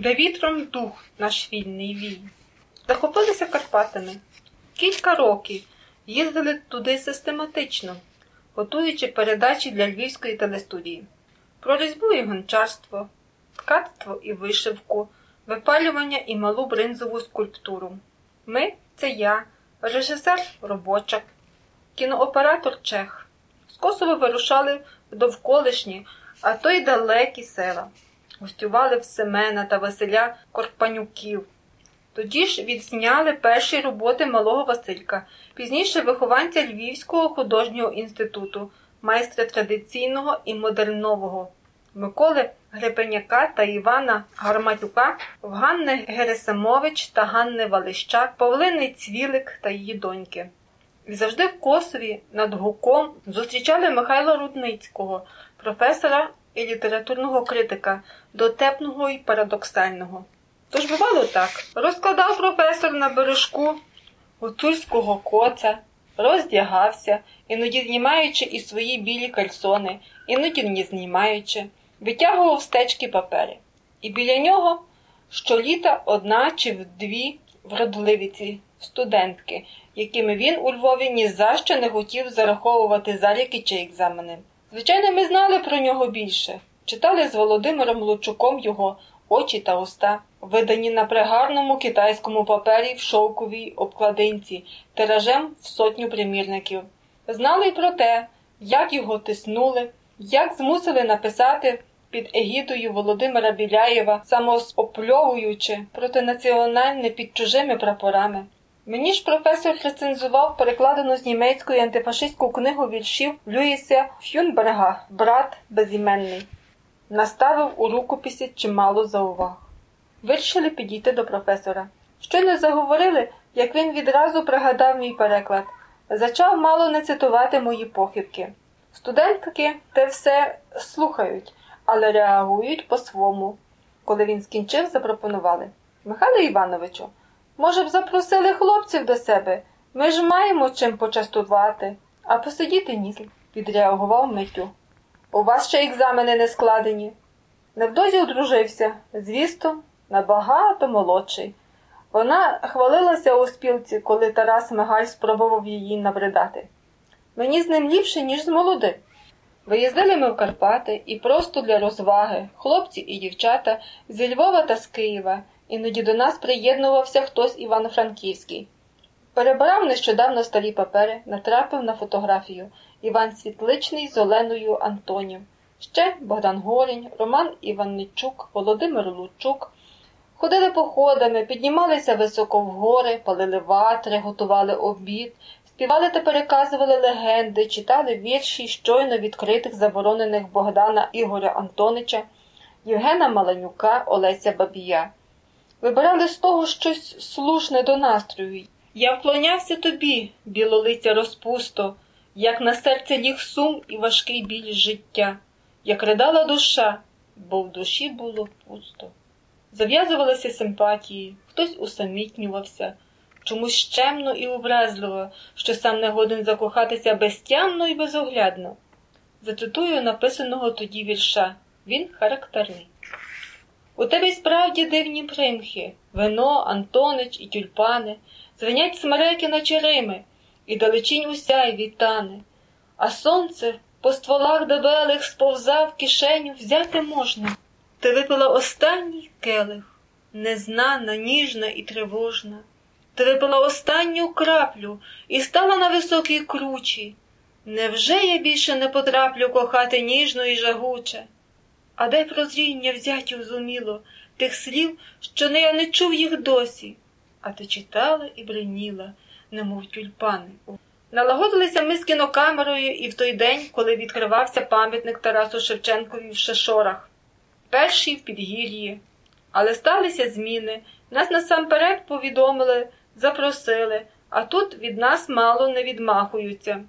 де вітром дух наш вільний вій. Захопилися Карпатами. Кілька років їздили туди систематично, готуючи передачі для львівської телестудії про різьбу і гончарство, ткацтво і вишивку, випалювання і малу бринзову скульптуру. Ми це я, режисер робочак, кінооператор Чех. З Косово вирушали довколишні, а то й далекі села. Гостювали в Семена та Василя Корпанюків. Тоді ж відзняли перші роботи малого Василька, пізніше вихованця Львівського художнього інституту, майстра традиційного і модернового, Миколи Гребеняка та Івана Гарматюка, в Ганни Герасимович та Ганни Валищак, Павлини Цвілик та її доньки. І завжди в Косові над гуком зустрічали Михайла Рудницького, професора і літературного критика, дотепного і парадоксального. Тож бувало так: розкладав професор на бережку гуцульського коца, роздягався, іноді знімаючи і свої білі кальсони, іноді не знімаючи, витягував стечки папери. І біля нього щоліта одна чи дві вродливіці, студентки, якими він у Львові ні за що не хотів зараховувати заліки чи екзамени. Звичайно, ми знали про нього більше, читали з Володимиром Лучуком його очі та уста, видані на пригарному китайському папері в шовковій обкладинці, тиражем в сотню примірників. Знали й про те, як його тиснули, як змусили написати під егідою Володимира Біляєва, самоопльовуючи протинаціональне під чужими прапорами. Мені ж професор рецензував перекладену з німецької антифашистську книгу віршів Люїса Фюнберга Брат безіменний. Наставив у рукописі чимало зауваг. Вирішили підійти до професора. Щойно заговорили, як він відразу пригадав мій переклад, зачав мало не цитувати мої похибки. Студентки те все слухають, але реагують по-свому. Коли він скінчив, запропонували Михайло Івановичу, може б запросили хлопців до себе? Ми ж маємо чим почастувати, а посидіти ні, відреагував Митю. У вас ще екзамени не складені. Невдовзі одружився, звісно, набагато молодший. Вона хвалилася у спілці, коли Тарас Мигаль спробував її набридати. Мені з ним ліпше, ніж з молодим. Виїздили ми в Карпати і просто для розваги, хлопці і дівчата зі Львова та з Києва, іноді до нас приєднувався хтось Івано-Франківський. Перебирав нещодавно старі папери, натрапив на фотографію Іван Світличний з Оленою Антонів, ще Богдан Горінь, Роман Іванничук, Володимир Лучук. Ходили походами, піднімалися високо в гори, палили ватри, готували обід, співали та переказували легенди, читали вірші щойно відкритих заборонених Богдана Ігоря Антонича, Євгена Маланюка, Олеся Бабія. Вибирали з того щось слушне до настрою. Я вклонявся тобі, білолиця розпусто, як на серце ліг сум і важкий біль життя, як ридала душа, бо в душі було пусто. Зав'язувалися симпатії, хтось усамітнювався, чомусь щемно і образливо, що сам не годен закохатися безтямно і безоглядно. Зацитую написаного тоді вірша він характерний. У тебе й справді дивні примхи, вино, Антонич і тюльпани, звенять смереки на черими, і далечінь усяй вітане, а сонце по стволах дебелих сповза в кишеню взяти можна. Ти випила останній келих, незнана, ніжна і тривожна. Ти випила останню краплю і стала на високій кручі. Невже я більше не потраплю кохати ніжно і жагуче? А де прозріння взятів зуміло тих слів, що не я не чув їх досі, а ти читала і бреніла, немов тюльпани. Налагодилися ми з кінокамерою і в той день, коли відкривався пам'ятник Тарасу Шевченкові в Шешорах, перший в Підгір'ї. Але сталися зміни, нас насамперед повідомили, запросили, а тут від нас мало не відмахуються.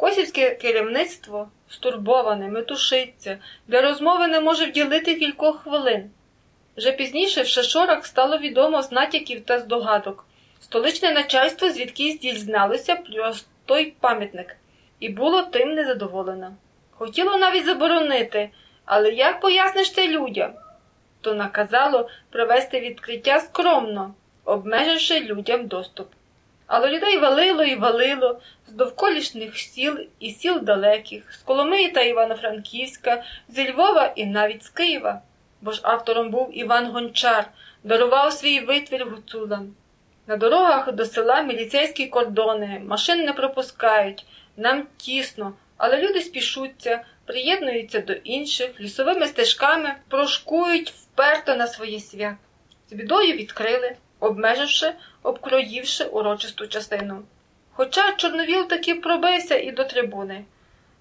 Косівське керівництво стурбоване, метушиться, для розмови не може вділити кількох хвилин. Вже пізніше в Шашорах стало відомо з натяків та здогадок. Столичне начальство звідкись дізналося про той пам'ятник і було тим незадоволено. Хотіло навіть заборонити, але як поясниш це людям? то наказало провести відкриття скромно, обмеживши людям доступ. Але людей валило і валило з довколішніх сіл і сіл далеких, з Коломиї та Івано-Франківська, зі Львова і навіть з Києва. Бо ж автором був Іван Гончар, дарував свій витвір гуцулам. На дорогах до села міліцейські кордони, машин не пропускають, нам тісно, але люди спішуться, приєднуються до інших, лісовими стежками прошкують вперто на своє свят. З бідою відкрили, обмеживши, обкроївши урочисту частину. Хоча Чорновіл таки пробився і до трибуни,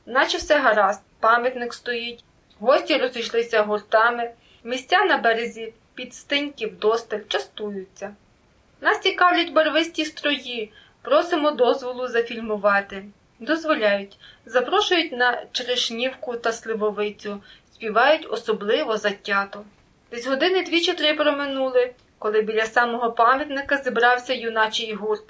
наче все гаразд, пам'ятник стоїть, гості розійшлися гуртами, місця на березі підстиньків досталь частуються. Нас цікавлять барвисті строї, просимо дозволу зафільмувати. Дозволяють, запрошують на черешнівку та сливовицю, співають особливо затято. Десь години дві чи три проминули, коли біля самого пам'ятника зібрався юначий гурт.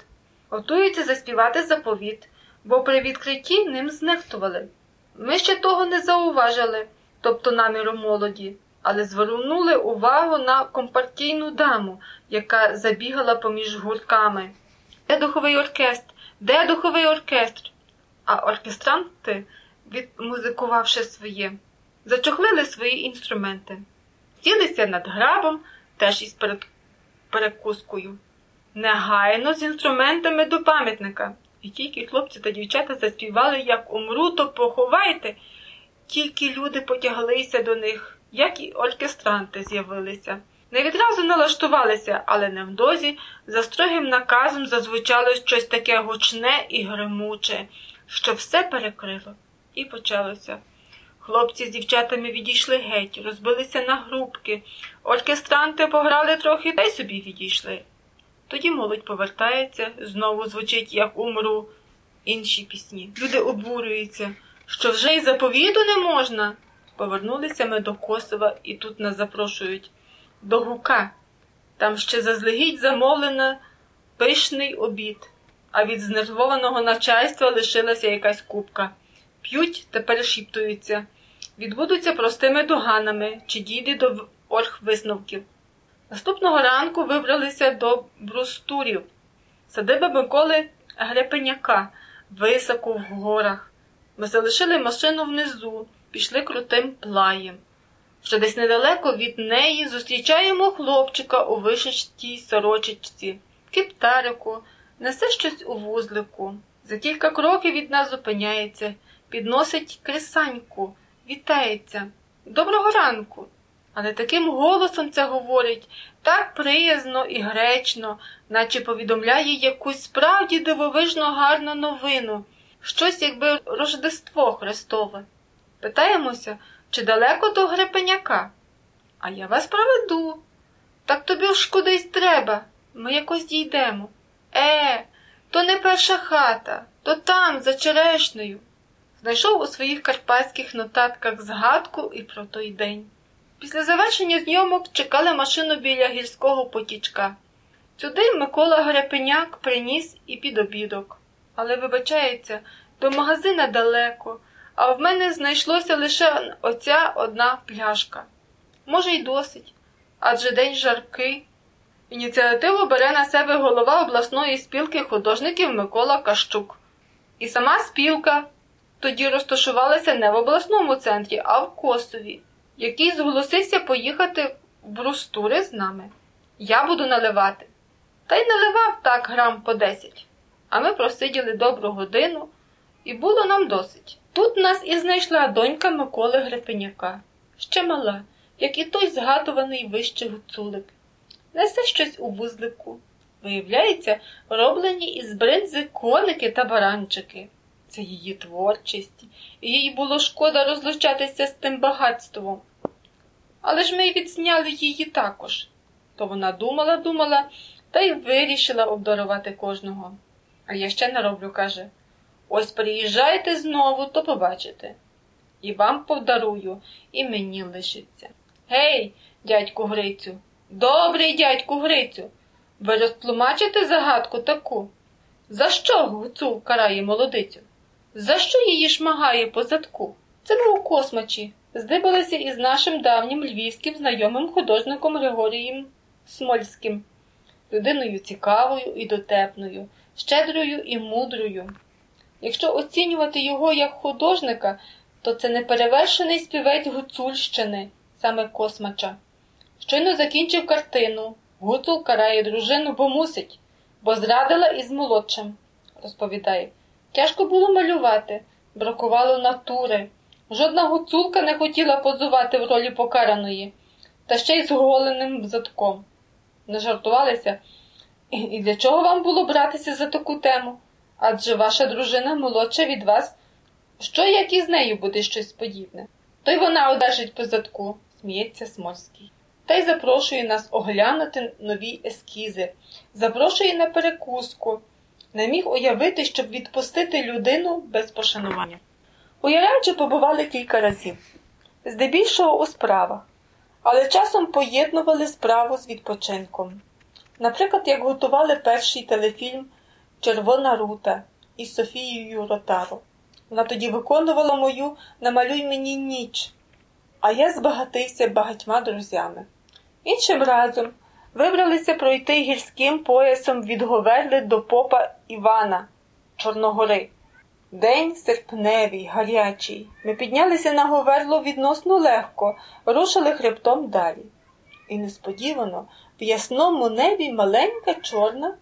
Готуються заспівати заповіт, бо при відкритті ним знехтували. Ми ще того не зауважили, тобто наміру молоді, але звернули увагу на компартійну даму, яка забігала поміж гуртками. Де духовий оркестр? Де духовий оркестр? А оркестранти, відмузикувавши своє, зачохлили свої інструменти, сілися над грабом, теж із перед... перекускою. Негайно з інструментами до пам'ятника. І тільки хлопці та дівчата заспівали, як умру, то поховайте. Тільки люди потяглися до них, як і оркестранти з'явилися. Не відразу налаштувалися, але невдовзі за строгим наказом зазвучало щось таке гучне і гримуче, що все перекрило. І почалося. Хлопці з дівчатами відійшли геть, розбилися на групки. Оркестранти пограли трохи та й собі відійшли. Тоді молодь повертається, знову звучить, як умру, інші пісні. Люди обурюються, що вже й заповіту не можна. Повернулися ми до Косова і тут нас запрошують до гука. Там ще заздалегідь замовлено пишний обід, а від знервованого начальства лишилася якась купка. П'ють та перешіптуються, відбудуться простими доганами чи дійде до оргвисновків. Наступного ранку вибралися до брустурів, садиба Миколи Грепеняка, високо в горах. Ми залишили машину внизу, пішли крутим плаєм. Вже десь недалеко від неї зустрічаємо хлопчика у вишитій сорочечці, кептарику, несе щось у вузлику. За кілька кроків від нас зупиняється, підносить крисаньку, вітається. Доброго ранку! Але таким голосом це говорить, так приязно і гречно, наче повідомляє якусь справді дивовижно гарну новину, щось якби Рождество Христове. Питаємося, чи далеко до Грепеняка? А я вас проведу. Так тобі ж кудись треба. Ми якось дійдемо. Е, то не перша хата, то там, за черешнею. Знайшов у своїх карпатських нотатках згадку і про той день. Після завершення зйомок чекали машину біля гірського потічка. Сюди Микола Грепеняк приніс і підобідок. Але, вибачається, до магазина далеко, а в мене знайшлося лише оця одна пляшка. Може, й досить, адже день жаркий. Ініціативу бере на себе голова обласної спілки художників Микола Кащук. І сама спілка тоді розташувалася не в обласному центрі, а в Косові який зголосився поїхати в брустури з нами. Я буду наливати. Та й наливав так грам по десять. А ми просиділи добру годину, і було нам досить. Тут нас і знайшла донька Миколи Грепеняка, ще мала, як і той згадуваний вище гуцулик. Несе щось у вузлику. Виявляється, роблені із бринзи коники та баранчики. Це її творчість, і їй було шкода розлучатися з тим багатством. Але ж ми й відзняли її також. То вона думала, думала та й вирішила обдарувати кожного. А я ще не роблю, каже. Ось приїжджайте знову, то побачите. І вам подарую, і мені лишиться. Гей, дядьку Грицю, добрий дядьку Грицю, ви розтлумачите загадку таку? За що гуцул карає молодицю? За що її шмагає по задку? Це ми у космачі, здибалися із нашим давнім львівським знайомим художником Григорієм Смольським, людиною цікавою і дотепною, щедрою і мудрою. Якщо оцінювати його як художника, то це неперевершений співець Гуцульщини, саме Космача. Щойно закінчив картину. Гуцул карає дружину, бо мусить, бо зрадила із молодшим, розповідає. Тяжко було малювати, бракувало натури. Жодна гуцулка не хотіла позувати в ролі покараної, та ще й з голеним задком. Не жартувалися. І для чого вам було братися за таку тему? Адже ваша дружина молодша від вас. Що, як із нею буде щось подібне? То й вона одержить по задку, сміється Смольський. Та й запрошує нас оглянути нові ескізи, запрошує на перекуску. Не міг уявити, щоб відпустити людину без пошанування. У Яремчі побували кілька разів, здебільшого у справах, але часом поєднували справу з відпочинком. Наприклад, як готували перший телефільм Червона рута із Софією Ротаро. Вона тоді виконувала мою Намалюй мені ніч, а я збагатився багатьма друзями. Іншим разом вибралися пройти гірським поясом від Говерли до попа Івана Чорногори. День серпневий, гарячий. Ми піднялися на Говерло відносно легко, рушили хребтом далі. І несподівано в ясному небі маленька чорна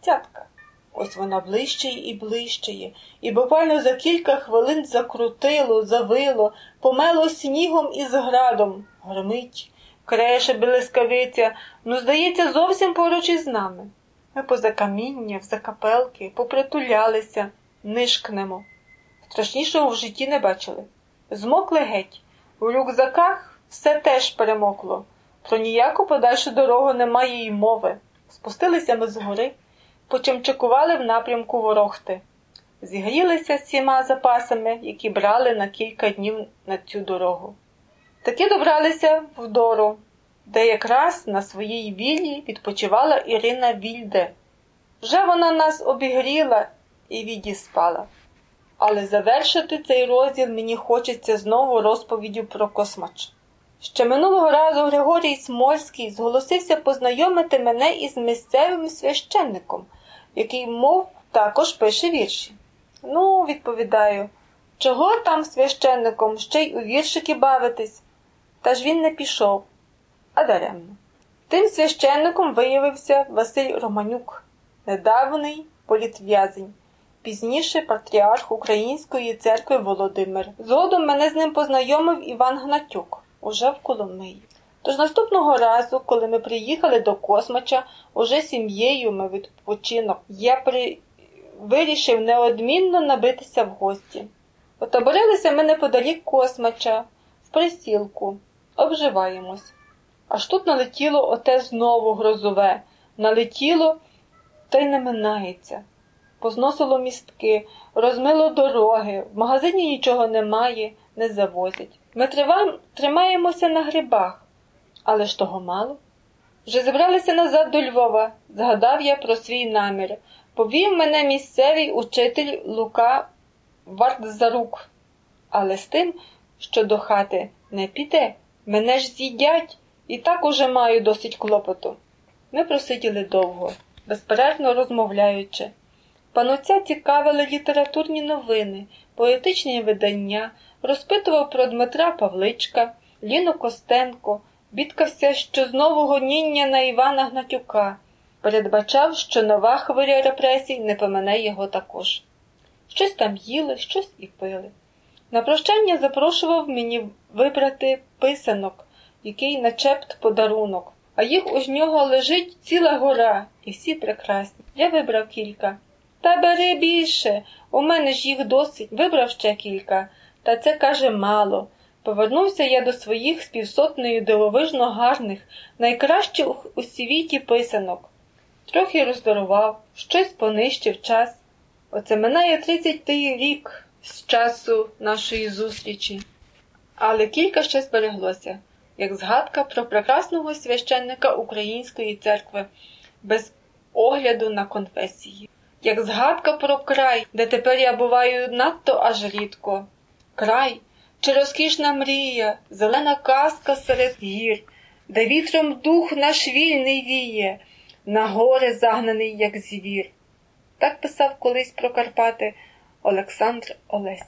цятка. Ось вона ближчає і ближчає, і буквально за кілька хвилин закрутило, завило, помело снігом і градом. Громить, креше блискавиця, ну, здається, зовсім поруч із нами. Ми поза каміння, в закапелки, попритулялися, нишкнемо. Страшнішого в житті не бачили. Змокли геть. У рюкзаках все теж перемокло. Про ніяку подальшу дорогу немає й мови. Спустилися ми з гори почимчикували в напрямку ворохти, зігрілися всіма запасами, які брали на кілька днів на цю дорогу. Таки добралися в Дору, де якраз на своїй віллі відпочивала Ірина Вільде. Вже вона нас обігріла і відіспала. Але завершити цей розділ мені хочеться знову розповіддю про космач. Ще минулого разу Григорій Смольський зголосився познайомити мене із місцевим священником який, мов, також пише вірші. Ну, відповідаю, чого там священником ще й у віршики бавитись? Та ж він не пішов, а даремно. Тим священником виявився Василь Романюк, недавний політв'язень, пізніше патріарх Української церкви Володимир. Згодом мене з ним познайомив Іван Гнатюк уже в Коломиї. Тож наступного разу, коли ми приїхали до Космача, уже сім'єю ми відпочинок, я при... вирішив неодмінно набитися в гості. Отоборилися ми неподалік Космача, в присілку, обживаємось. Аж тут налетіло оте знову грозове, налетіло та й не минається. Позносило містки, розмило дороги, в магазині нічого немає, не завозять. Ми тримаємося на грибах. Але ж того мало. Вже зібралися назад до Львова, згадав я про свій намір. Повів мене місцевий учитель Лука Вартзарук. Але з тим, що до хати не піде, мене ж з'їдять і так уже маю досить клопоту. Ми просиділи довго, безперервно розмовляючи. Пануця цікавили літературні новини, поетичні видання, розпитував про Дмитра Павличка, Ліну Костенко бідкався, що знову гоніння на Івана Гнатюка, передбачав, що нова хвиля репресій не помине його також. Щось там їли, щось і пили. На прощання запрошував мені вибрати писанок, який начепт подарунок, а їх у нього лежить ціла гора, і всі прекрасні. Я вибрав кілька. Та бери більше, у мене ж їх досить, вибрав ще кілька, та це каже мало. Повернувся я до своїх співсотнею дивовижно гарних, найкращих у світі писанок. Трохи роздарував, щось понищив час. Оце минає тридцятий рік з часу нашої зустрічі. Але кілька ще збереглося, як згадка про прекрасного священника Української церкви без огляду на конфесії, як згадка про край, де тепер я буваю надто аж рідко. Край, чи розкішна мрія, зелена казка серед гір, де вітром дух наш вільний віє, на гори загнаний, як звір. Так писав колись про Карпати Олександр Олесь.